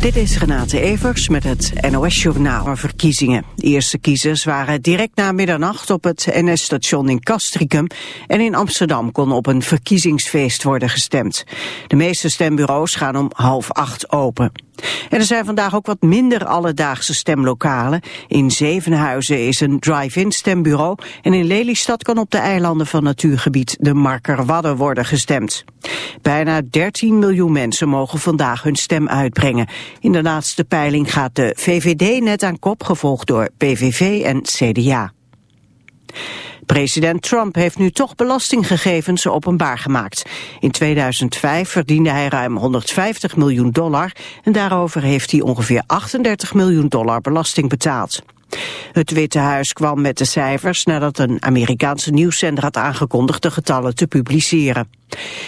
Dit is Renate Evers met het NOS Journaal verkiezingen. De eerste kiezers waren direct na middernacht op het NS-station in Castricum... en in Amsterdam kon op een verkiezingsfeest worden gestemd. De meeste stembureaus gaan om half acht open. En er zijn vandaag ook wat minder alledaagse stemlokalen. In Zevenhuizen is een drive-in stembureau... en in Lelystad kan op de eilanden van natuurgebied de Markerwadden worden gestemd. Bijna 13 miljoen mensen mogen vandaag hun stem uitbrengen. In de laatste peiling gaat de VVD net aan kop, gevolgd door PVV en CDA. President Trump heeft nu toch belastinggegevens openbaar gemaakt. In 2005 verdiende hij ruim 150 miljoen dollar en daarover heeft hij ongeveer 38 miljoen dollar belasting betaald. Het Witte Huis kwam met de cijfers nadat een Amerikaanse nieuwszender had aangekondigd de getallen te publiceren.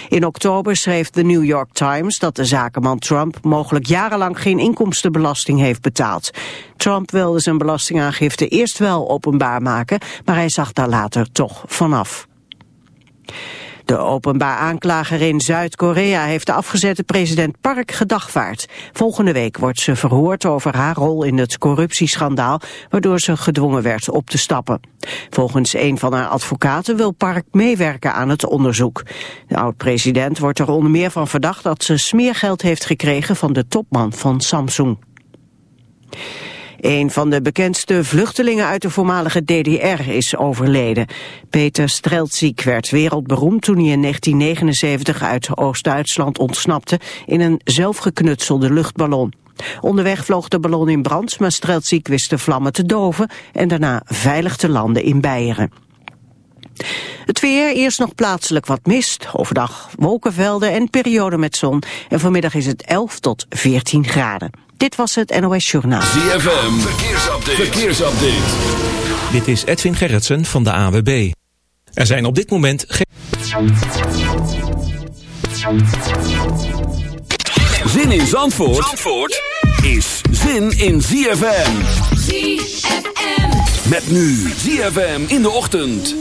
In oktober schreef de New York Times dat de zakenman Trump mogelijk jarenlang geen inkomstenbelasting heeft betaald. Trump wilde zijn belastingaangifte eerst wel openbaar maken, maar hij zag daar later toch vanaf. De openbaar aanklager in Zuid-Korea heeft de afgezette president Park gedagvaard. Volgende week wordt ze verhoord over haar rol in het corruptieschandaal, waardoor ze gedwongen werd op te stappen. Volgens een van haar advocaten wil Park meewerken aan het onderzoek. De oud-president wordt er onder meer van verdacht dat ze smeergeld heeft gekregen van de topman van Samsung. Een van de bekendste vluchtelingen uit de voormalige DDR is overleden. Peter Streltsik werd wereldberoemd toen hij in 1979 uit Oost-Duitsland ontsnapte in een zelfgeknutselde luchtballon. Onderweg vloog de ballon in brand, maar Streltsik wist de vlammen te doven en daarna veilig te landen in Beieren. Het weer, eerst nog plaatselijk wat mist, overdag wolkenvelden en perioden met zon. En vanmiddag is het 11 tot 14 graden. Dit was het NOS Journaal. ZFM, verkeersupdate. verkeersupdate. Dit is Edwin Gerritsen van de AWB. Er zijn op dit moment geen... Zin in Zandvoort, Zandvoort is zin in ZFM. ZFM. Met nu ZFM in de ochtend.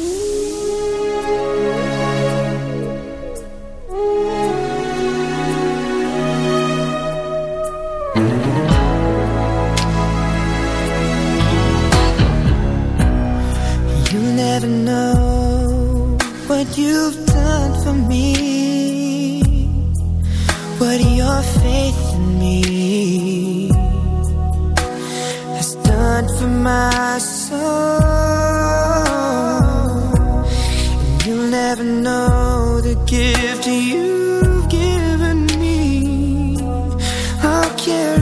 Never know what you've done for me. What your faith in me has done for my soul. And you'll never know the gift you've given me. I'll carry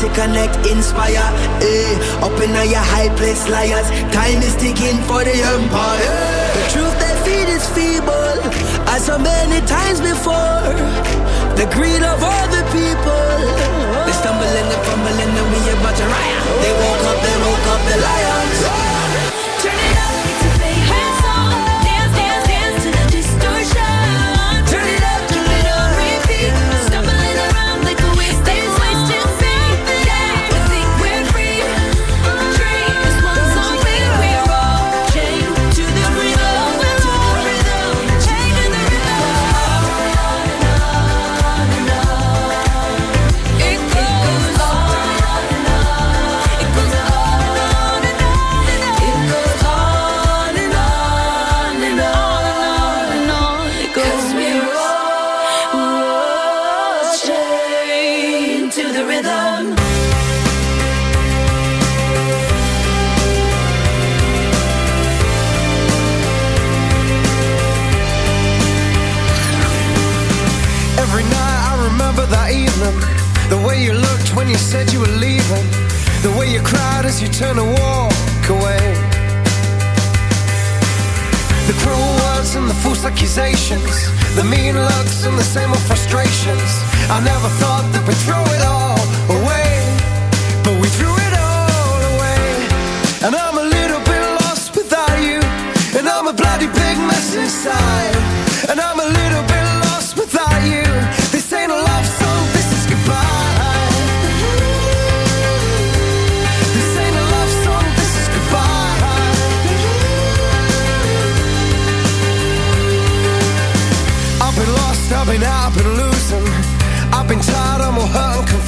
to connect, inspire. Eh, up in all your high place, liars. Time is ticking for the empire. Eh. The truth they feed is feeble, as so many times before. The greed of other people. They stumble and they fumble and we are about to riot. They woke up, they woke up the lions. The way you cried as you turned to walk away. The cruel words and the false accusations. The mean looks and the same old frustrations. I never thought that we'd throw it all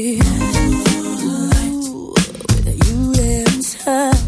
Ooh, without you, and time.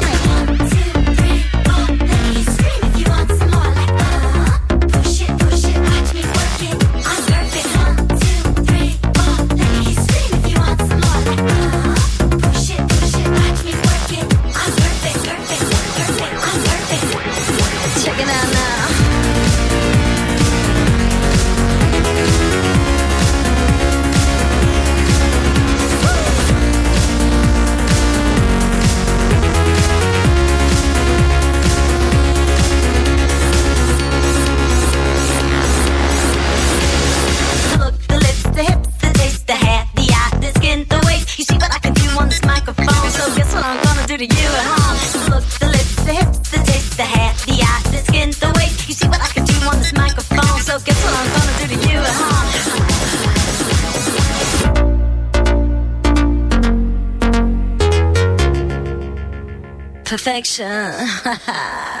me. 神。哈 哈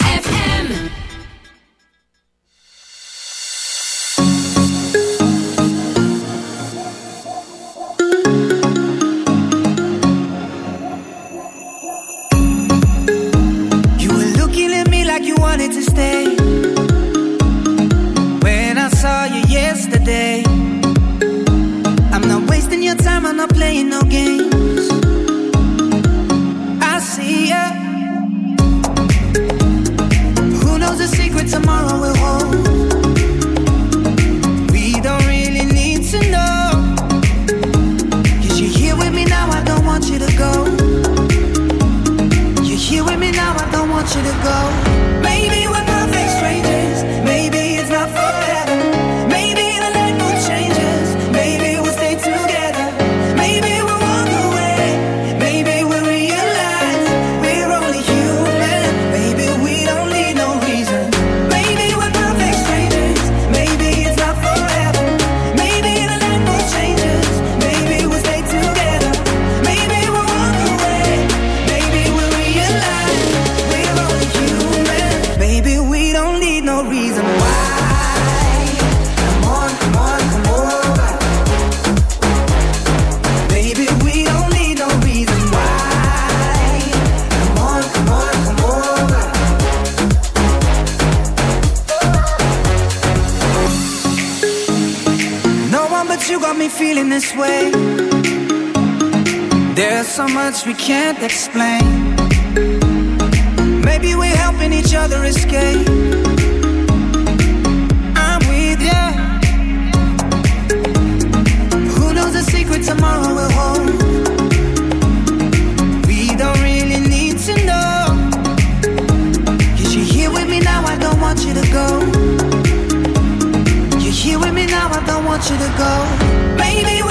Maybe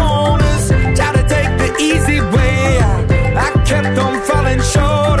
short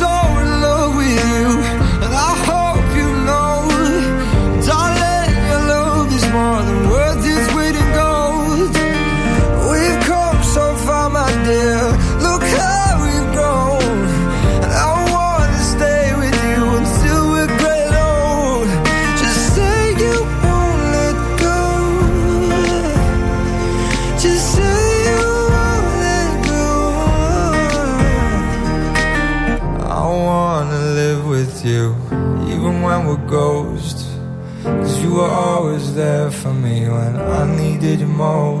when I needed you most.